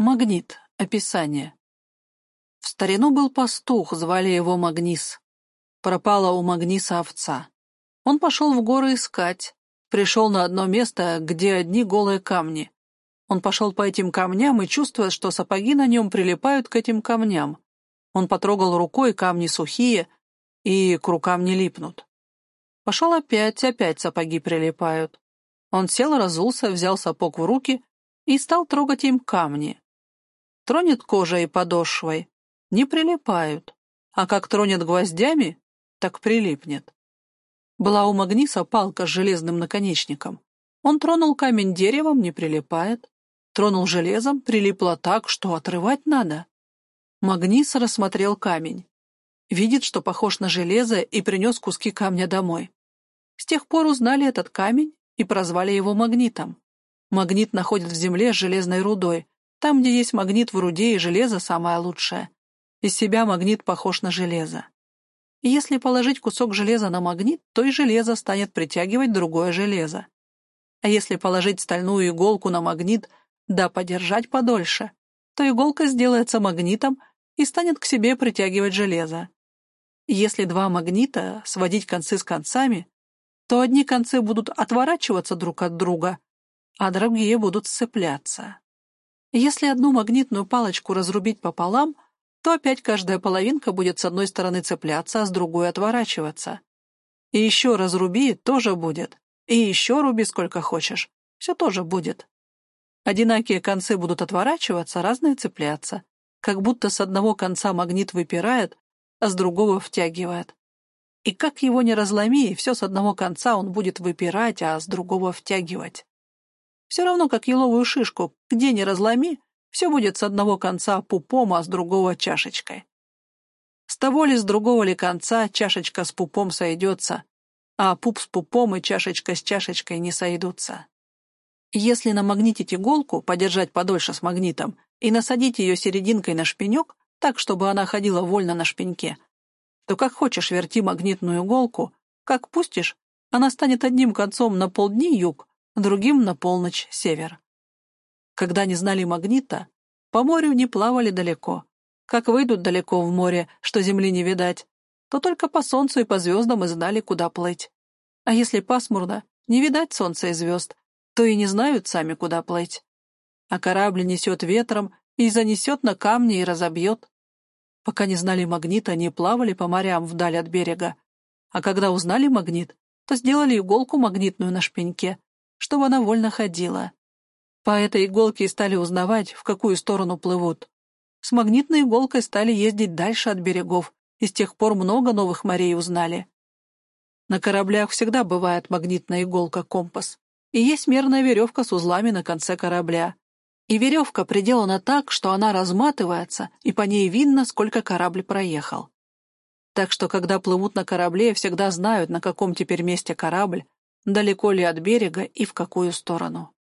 Магнит. Описание. В старину был пастух, звали его Магнис. Пропала у Магниса овца. Он пошел в горы искать. Пришел на одно место, где одни голые камни. Он пошел по этим камням и чувствует, что сапоги на нем прилипают к этим камням. Он потрогал рукой, камни сухие, и к рукам не липнут. Пошел опять, опять сапоги прилипают. Он сел, разулся, взял сапог в руки и стал трогать им камни. Тронет кожей и подошвой, не прилипают, а как тронет гвоздями, так прилипнет. Была у Магниса палка с железным наконечником. Он тронул камень деревом, не прилипает. Тронул железом, прилипло так, что отрывать надо. Магнис рассмотрел камень. Видит, что похож на железо, и принес куски камня домой. С тех пор узнали этот камень и прозвали его магнитом. Магнит находит в земле с железной рудой, там, где есть магнит в руде и железо, самое лучшее. Из себя магнит похож на железо. Если положить кусок железа на магнит, то и железо станет притягивать другое железо. А если положить стальную иголку на магнит, да подержать подольше, то иголка сделается магнитом и станет к себе притягивать железо. Если два магнита сводить концы с концами, то одни концы будут отворачиваться друг от друга, а другие будут сцепляться. Если одну магнитную палочку разрубить пополам, то опять каждая половинка будет с одной стороны цепляться, а с другой отворачиваться. И еще разруби, тоже будет. И еще руби сколько хочешь. Все тоже будет. Одинакие концы будут отворачиваться, разные цепляться. Как будто с одного конца магнит выпирает, а с другого втягивает. И как его не разломи, все с одного конца он будет выпирать, а с другого втягивать. Все равно, как еловую шишку, где ни разломи, все будет с одного конца пупом, а с другого чашечкой. С того ли, с другого ли конца чашечка с пупом сойдется, а пуп с пупом и чашечка с чашечкой не сойдутся. Если намагнитить иголку, подержать подольше с магнитом, и насадить ее серединкой на шпинек, так, чтобы она ходила вольно на шпеньке, то как хочешь верти магнитную иголку, как пустишь, она станет одним концом на полдни юг, другим на полночь север. Когда не знали магнита, по морю не плавали далеко. Как выйдут далеко в море, что земли не видать, то только по солнцу и по звездам и знали, куда плыть. А если пасмурно, не видать солнца и звезд, то и не знают сами, куда плыть. А корабль несет ветром и занесет на камни и разобьет. Пока не знали магнита, они плавали по морям вдаль от берега. А когда узнали магнит, то сделали иголку магнитную на шпеньке, чтобы она вольно ходила. По этой иголке стали узнавать, в какую сторону плывут. С магнитной иголкой стали ездить дальше от берегов, и с тех пор много новых морей узнали. На кораблях всегда бывает магнитная иголка-компас, и есть мерная веревка с узлами на конце корабля. И веревка приделана так, что она разматывается, и по ней видно, сколько корабль проехал. Так что, когда плывут на корабле, всегда знают, на каком теперь месте корабль, далеко ли от берега и в какую сторону.